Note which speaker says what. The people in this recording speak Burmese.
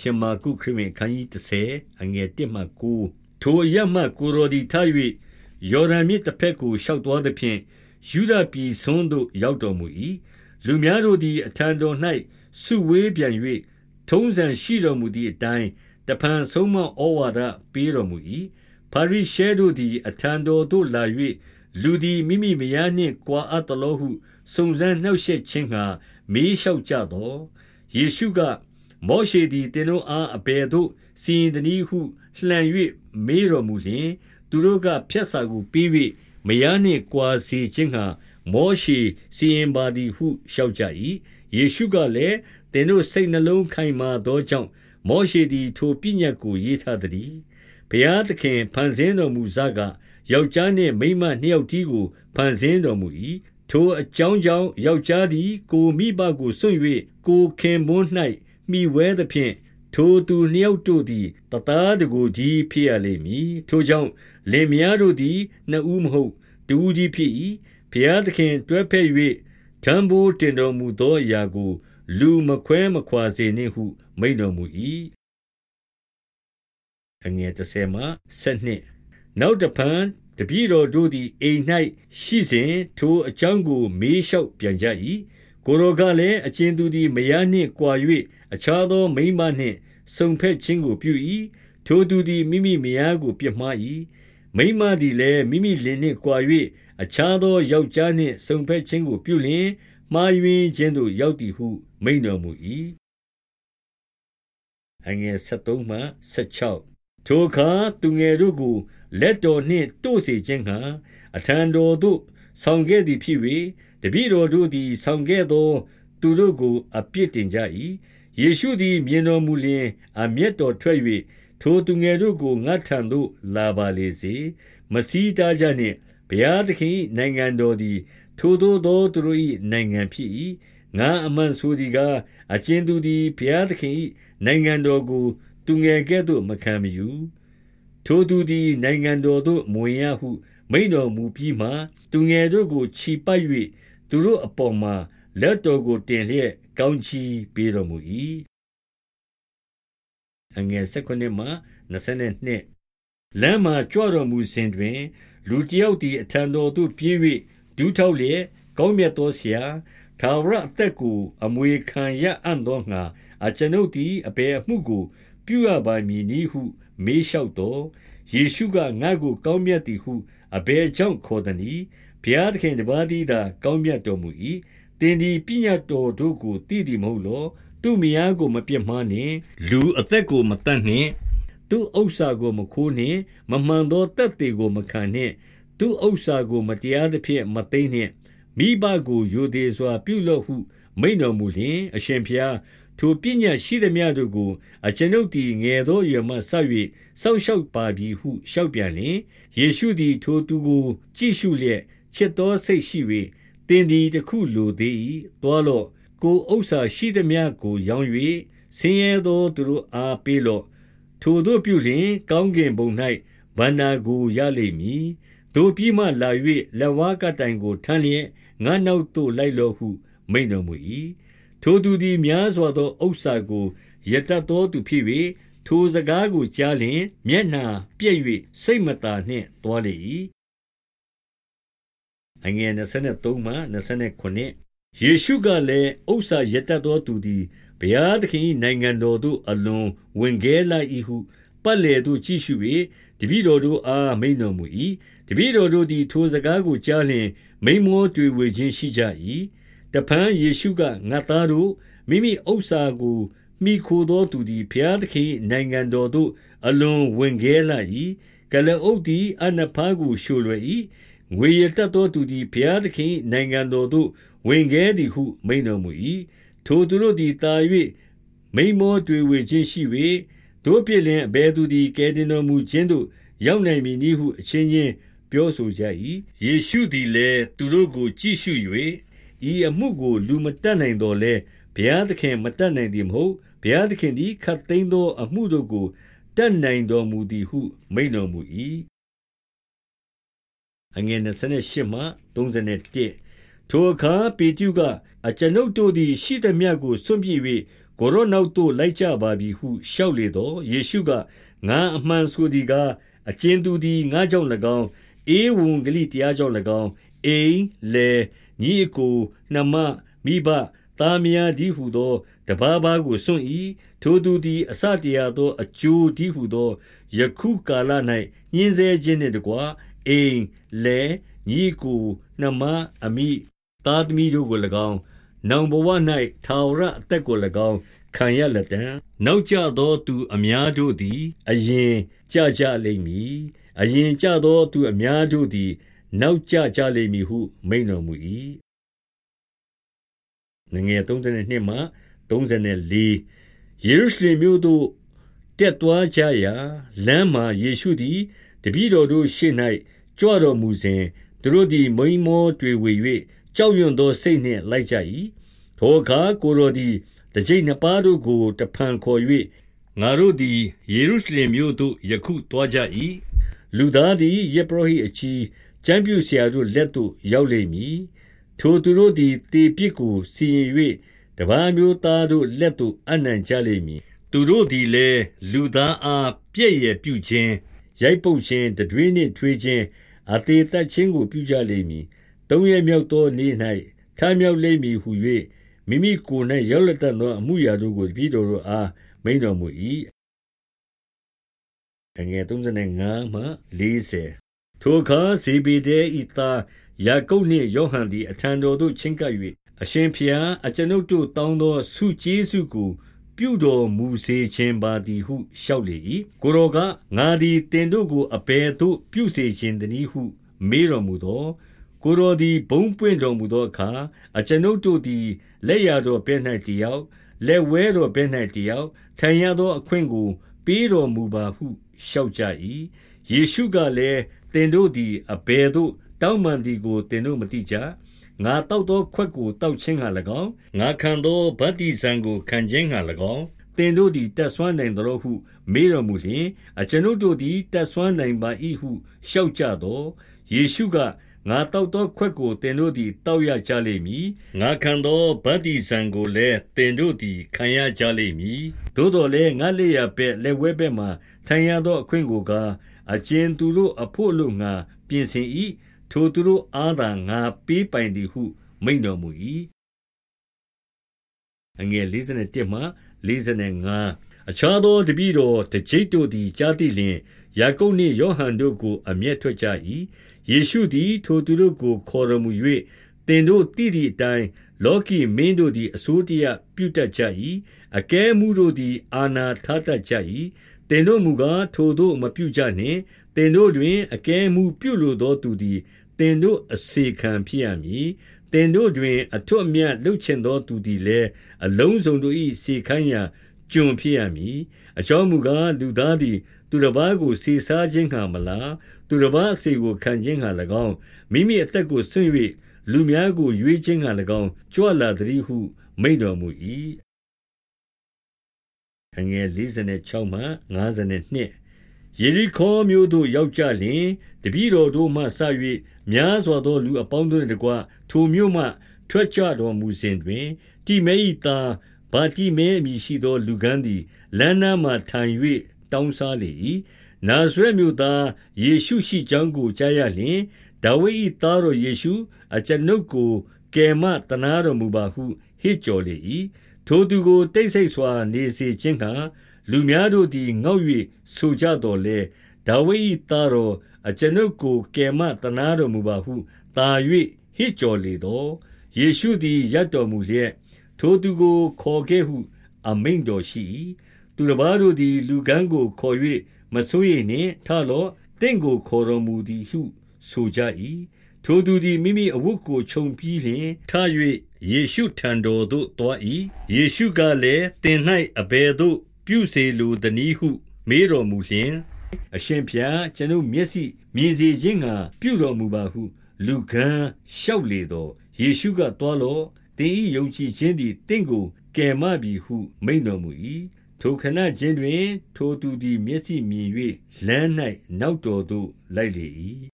Speaker 1: ရှမာကုခရစ်ဝင်ခန်းကြီး30အငယ်1မှ9ထိုအရမှကိုရိုဒီထား၍ယော်ဒန်မြစ်တစ်ဖက်ကိုရှောက်သွားသဖြင့်ယူဒပြည်ဆွန်းသို့ရောက်တော်မူ၏လူများတို့သည်အထံတော်၌စုဝေးပြန်၍ထုံးစံရှိတော်မူသည့်အတိုင်းတဖန်ဆုံးမဩဝါဒပေးတော်မူ၏ပါရိရှဲတို့သည်အထံတော်သို့လာ၍လူသည်မိမိမယားနှင့်ကြွာအပ်တော်ဟုစုံစမ်းနှောက်ယှက်ခြင်းငှာမေးလျှောက်ကြသောယေရှုက မောရှေသည်တင်တို့အားအဘယ်သို့စီရင်သည်ဟုလှန်၍မေးတော်မူလျှင်သူတို့ကဖြတ်စာကိုပြီး၍မယားနှင့်ကြွာစီခြင်းငှာမောရှေစီရင်ပါသည်ဟုလျှောက်ကြ၏ယေရှုကလည်းသင်တို့စိတ်နှလုံးခိုင်မာသောကြောင့်မောရှေသည်ထိုပညတ်ကိုရေးထားသည်ဘုရားသခင်ဖန်ဆင်းတော်မူစကယောက်ျားနှင့်မိန်းမနှစ်ယောက်တီးကိုဖန်ဆင်းတော်မူ၏ထိုအကြောင်းကြောင့်ယောက်ျားသည် ကိုမိဘကိုစွန့်၍ကိုခင်ပွန်း၌ မိဝဲသဖြင့်ထိုသူနှစ်ယောက်တို့သည်တသားတကိုကြီးဖြစ်ရလိမ့်မည်ထိုကြောင့်လင်မယားတို့သည်နှစ်ဦးမဟုတ်တူကြီးဖြစ်၏ဘုရားသခင်တွဲဖက်၍တံပိုးတင်တော်မူသောအရာကို လူမခွဲမခွာစေနှင့်ဟုမိန်တော်မူ၏အငယ်30မှ7နောက်တဖန်တပည့်တော်တို့သည်အိမ်၌ရှိစဉ်ထိုအကြောင်းကိုမေးလျှောက်ပြန်ကြ၏ ကိုရောကလည်းအချင်းသူသည်မယားနှင့်ကြွာ၍အခြားသောမိန်းမနှင့်စုံဖက်ခြင်းကိုပြု၏ထိုသူသည်မိမိမယားကိုပြစ်မှား၏မိန်းမသည်လည်းမိမိလင်နှင့်ကြွာ၍အခြားသောယောက်ျားနှင့်စုံဖက်ခြင်းကိုပြုလျင်မှားယွင်းခြင်းသို့ရောက်သည်ဟုမိန်တော်မူ၏အငယ်73မှ76ထိုအခါသူငယ်တို့ကိုလက်တော်နှင့်တို့စေခြင်းဟံအထံတော်သို့ဆောင်ခဲ့သည်ဖြစ်၍ တပည့်တော်တို့သည် ဆောင်ခဲ့သော သူတို့ကို အပြစ်တင်ကြ၏ယေရှုသည် မြင်တော်မူလျင် အမျက်တော်ထွက်၍ထိုသူငယ်တို့ကိုငတ်ထံသို့ လာပါလေစေမစည်းတားကြနှင့်ဘုရားသခင်နိုင်ငံတော်သည် ထိုသို့သောသူတို့၏နိုင်ငံဖြစ်၏ငါအမှန်ဆိုသည်ကားအချင်းသူသည်ဘုရားသခင်၏နိုင်ငံတော်ကို သူငယ်ကဲ့သို့မခံမယူထိုသူသည်နိုင်ငံတော်သို့မဝင်ရဟု မိန်တော်မူပြီးမှသူငယ်တို့ကိုချီပတ်၍ သူတို့အပေါ်မှာလက်တော်ကိုတင်လျက်ကောင်းချီးပေးတော်မူ၏အငယ်၁၉မှ22လမ်းမှာကြွတော်မူစဉ်တွင် လူတယောက်သည်အထံတော်သို့ပြေး၍ဒူးထောက်လျက်ကောင်းမြတ်သောဆရာထာဝရအသက်ကို အမွေခံရအံ့သောငါအကျွန်ုပ်သည်အဘယ်အမှုကို ပြုရပါမည်နည်းဟု မေးလျှောက်တော်ယေရှုကငါ့ကို ကောင်းမြတ်သည်ဟုအဘယ်ကြောင့်ခေါ်သနည်း ဘုရားသခင်တပါးသည်သာ ကောင်းမြတ်တော်မူ၏တင်ဒီပညာတော်တို့ကိုတည်သည်မဟုတ်လောသူမယားကိုမပြစ်မှားနှင့်လူအသက်ကိုမတတ်နှင့်သူဥစ္စာကိုမခိုးနှင့်မမှန်သောတက်သေးကိုမခံနှင့်သူဥစ္စာကိုမတရားသဖြင့်မသိမ့်နှင့်မိဘကိုယိုသေးစွာ ပြုလော့ဟုမိန်တော်မူလျင်အရှင်ဖျားထိုပညာရှိသမျှတို့ကိုအကျွန်ုပ်သည်ငယ်သောအရွယ်မှစ၍စောင့်ရှောက်ပါပြီဟုလျှောက်ပြန်လျင်ယေရှုသည်ထိုသူကိုကြည့်ရှုလျက် ချစ်သောစိတ်ရှိ၍တင်သည်တခုလိုသေး၏တွားလော့ကိုဥစ္စာရှိသမျှကိုရောင်း၍ဆင်းရဲသောသူတို့အားပေးလော့ထိုတို့ပြုလျင် ကောင်းကင်ဘုံ၌ဗန္နာကိုရလိမ့်မည်တို့ပြီးမှလာ၍လက်ဝါးကတိုင်ကိုထမ်းလျက်ငါနောက်သို့လိုက်လော့ဟု မိန်တော်မူ၏ထိုသူသည်များစွာသောဥစ္စာကိုရတတ်သောသူဖြစ်၍ထိုစကားကိုကြားလျင် မျက်နှာပြည့်၍စိတ်မသာနှင့်သွားလေ၏ အငယ်23မှ29ယေရှုကလည်းဥစ္စာရတတ်သောသူသည်ဘုရားသခင်၏နိုင်ငံတော်သို့အလွန်ဝင်ခဲလာ၏ဟုပတ်လေသို့ကြည့်ရှု၍တပည့်တော်တို့အားမိန်တော်မူ၏တပည့်တော်တို့သည်ထိုစကားကိုကြားလျင်မိမောတွေ့ဝေခြင်းရှိကြ၏တဖန်ယေရှုကငါသားတို့မိမိဥစ္စာကိုမိခိုသောသူသည်ဘုရားသခင်နိုင်ငံတော်သို့အလွန်ဝင်ခဲလာ၏ကလအုပ်သည်အနဖားကိုရှို့လွယ်၏ ငွေရတတ်သောသူသည်ဘုရားသခင်နိုင်ငံတော်သို့ဝင်ခဲသည်ဟုမိန်တော်မူ၏ထိုသူတို့သည်တာ၍မိမောတွေ့ဝေခြင်းရှိ၍တို့ပြည့်လင်အဘယ်သူသည်ကယ်တင်တော်မူခြင်းသို့ရောက်နိုင်မည်နည်းဟုအချင်းချင်းပြောဆိုကြ၏ယေရှုသည်လည်းသူတို့ကိုကြည့်ရှု၍ဤအမှုကိုလူမတတ်နိုင်တော်လဲဘုရားသခင်မတတ်နိုင်သည်မဟုတ်ဘုရားသခင်သည်ခတ်သိမ်းသောအမှုတို့ကိုတတ်နိုင်တော်မူသည်ဟုမိန်တော်မူ၏ အငယ်28မှ31ထိုအခါပေတရုကအကျွန်ုပ်တို့သည် ရှိသမျှကိုစွန့်ပြစ်၍ကိုရောနောက်သို့လိုက်ကြပါပြီဟုလျှောက်လေတော့ယေရှုကငါအမှန်ဆိုသည်ကားအကျဉ်သူသည်ငါကြောင့်၎င်းအေဝံဂလိတရားကြောင့်၎င်းအိမ်လေညီအကိုနှမမိဘသားမယားဒီဟုသောတဘာဘာကိုစွန့်၏ထိုသူသည်အစတရားသောအကျိုးဒီဟုသောယခုကာလ၌ညှင်းဆဲခြင်းနှင့်တကွ အိမ်လေညီကိုနှမအမိသားသမီးတို့ကို၎င်းနောင်ဘဝ၌ထာဝရအသက်ကို၎င်းခံရလက်တံနောက်ကြသောသူအများတို့သည်အရင်ကြကြလိမ့်မည်အရင်ကြသောသူအများတို့သည် နောက်ကြကြလိမ့်မည်ဟု မိန်တော်မူ၏ငငယ်32မှ34ယေရုရှလင်မြို့သို့တက်သွားကြရာလမ်းမှာယေရှုသည် တပည့်တော်တို့ရှေ့၌ကြွတော်မူစဉ်သူတို့သည်မိန်မောတွေဝေ၍ကြောက်ရွံ့သောစိတ်နှင့်လိုက်ကြ၏ထိုအခါကိုတော်သည်တကြိမ်နှစ်ပါးတို့ကိုတဖန်ခေါ်၍ငါတို့သည်ယေရုရှလင်မြို့သို့ယခုသွားကြ၏လူသားသည်ယေဘရဟိအကြီးကျမ်းပြူဆရာတို့လက်သို့ရောက်လိမ့်မည်ထိုသူတို့သည်တေပြစ်ကိုစီရင်၍တပားမျိုးသားတို့လက်သို့အနံ့ကြလိမ့်မည်သူတို့သည်လည်းလူသားအားပြည့်ရပြုခြင်း ရိုက်ပုတ်ခြင်းတတွေးနှင့်ထွေးခြင်းအသေးသက်ခြင်းကိုပြုကြလိမ့်မည်သုံးရမြောက်သောနေ့၌ထမြောက်လိမ့်မည်ဟု၍မိမိကိုယ်၌ရောက်လက်သောအမှုရာတို့ကိုပြည်တော်တို့အားမိန်တော်မူ၏အငယ်35မှ40ထိုအခါဇေဗေဒဲဤသားယာကုပ်နှင့်ယောဟန်သည်အထံတော်သို့ချဉ်ကပ်၍အရှင်ဖျားအကျွန်ုပ်တို့တောင်းသောဆုကျေးဇူးကို ပြုတော်မူစေခြင်းပါသည်ဟုလျှောက်လေ၏ကိုရောကငါသည်တင်တို့ကိုအဘယ်သို့ပြုစေခြင်းတနည်းဟု မေးတော်မူသောကိုရောသည်ဘုံပွင့်တော်မူသောအခါအကျွန်ုပ်တို့သည်လက်ရတော်ဘဲ၌တယောက်လက်ဝဲတော်ဘဲ၌တယောက်ထိုင်ရသောအခွင့်ကို ပေးတော်မူပါဟုလျှောက်ကြ၏ယေရှုကလည်းတင်တို့သည်အဘယ်သို့တောင်းပန်သည်ကိုတင်တို့မသိကြ ငါတောက်သောခွက်ကိုတောက်ခြင်းဟာ၎င်းငါခံသောဗတ္တိဇံကိုခံခြင်းဟာ၎င်းတင်တို့သည်တက်ဆွမ်းနိုင်သောဟု မေးတော်မူလျှင်အကျွန်ုပ်တို့သည်တက်ဆွမ်းနိုင်ပါ၏ဟုလျှောက်ကြသောယေရှုကငါတောက်သောခွက်ကိုတင်တို့သည်တောက်ရကြလိမ့်မည်ငါခံသောဗတ္တိဇံကိုလည်းတင်တို့သည်ခံရကြလိမ့်မည်သို့တော်လည်းငါလက်ရပဲ့လက်ဝဲပဲ့မှထိုင်ရသောအခွင့်ကိုကားအကျဉ်သူတို့အဖို့လို့ငါပြင်ဆင်၏ ထိုသူတို့အားသာငါပေးပိုင်သည်ဟု မိန့်တော်မူ၏အငယ်51မှ55အခြားသောတပည့်တော်တကြိတ်တို့သည်ကြားသိလျှင်ယာကုပ်နှင့်ယောဟန်တို့ကို အမျက်ထွက်ကြ၏ယေရှုသည် ထိုသူတို့ကို ခေါ်တော်မူ၍တင်တို့တည်သည့်အတိုင်းလောကီမင်းတို့သည်အစိုးတရားပြုတတ်ကြ၏အကဲမှုတို့သည် အာနာထားတတ်ကြ၏ တင်တို့မူကားထိုတို့မပြုကြနှင့်တင်တို့တွင်အကဲမှုပြုလိုသောသူသည်တင်တို့အစေခံဖြစ်ရမည်တင်တို့တွင် အထွတ်အမြတ်လှုပ်ချင်သောသူသည်လည်းအလုံးစုံတို့၏စေခိုင်းရာကျွန်ဖြစ်ရမည်အကြောင်းမူကားလူသားသည် သူတစ်ပါးကိုစေစားခြင်းဟံမလားသူတစ်ပါးအစေကိုခံခြင်းဟံ၎င်းမိမိအသက်ကိုဆွင့်၍လူများကိုရွေးခြင်းဟံ၎င်းကြွလာသည်ဟုမိန့်တော်မူ၏ အငယ်56မှ52ယေရိခေါမြို့သို့ရောက်ကြလျင်တပည့်တော်တို့မှဆ၍များစွာသောလူအပေါင်းတို့နှင့်တကွထိုမြို့မှထွက်ကြတော်မူစဉ်တွင်တိမဲဤသားဗာတိမဲအမည်ရှိသော လူကန်းသည်လမ်းနားမှထိုင်၍တောင်းစားလေ၏နာဇရက်မြို့သားယေရှုရှိကြောင်းကိုကြားရလျင်ဒါဝိဒ်၏သားတော်ယေရှုအကျွန်ုပ်ကိုကယ်မတနာတော်မူပါဟုဟစ်ကြော်လေ၏ ထိုသူကိုတိတ်ဆိတ်စွာနေစေခြင်းကလူများတို့သည်ငေါက်၍ဆိုကြတော်လဲဒါဝိဒ်၏သားတော်အကျွန်ုပ်ကိုကယ်မတနာတော်မူပါဟုတာ၍ဟစ်ကြော်လေသောယေရှုသည်ရတ်တော်မူလျက်ထိုသူကိုခေါ်ခဲ့ဟု အမိန့်တော်ရှိ၏သူတစ်ပါးတို့သည် လူကန်းကိုခေါ်၍မဆိုးရိမ်နှင့်ထလော့တင့်ကိုခေါ်တော်မူသည်ဟု ဆိုကြ၏ ထိုသူသည်မိမိအဝတ်ကိုခြုံပြီးလျှင်ထ၍ယေရှုထံတော်သို့သွား၏ယေရှုကလည်းတင်၌အဘယ်သို့ ပြုစေလိုသနည်းဟု မေးတော်မူလျှင်အရှင်ဖျားကျွန်ုပ်မျက်စိမြင်စေခြင်းငှာပြုတော်မူပါဟု လူကန်းလျှောက်လေတော့ယေရှုကသွားလော့တင်းဤယုံကြည်ခြင်းသည်တင့်ကိုကယ်မပြီဟု မိန်တော်မူ၏ထိုခဏချင်းတွင် ထိုသူသည်မျက်စိမြင်၍လမ်း၌နောက်တော်သို့လိုက်လေ၏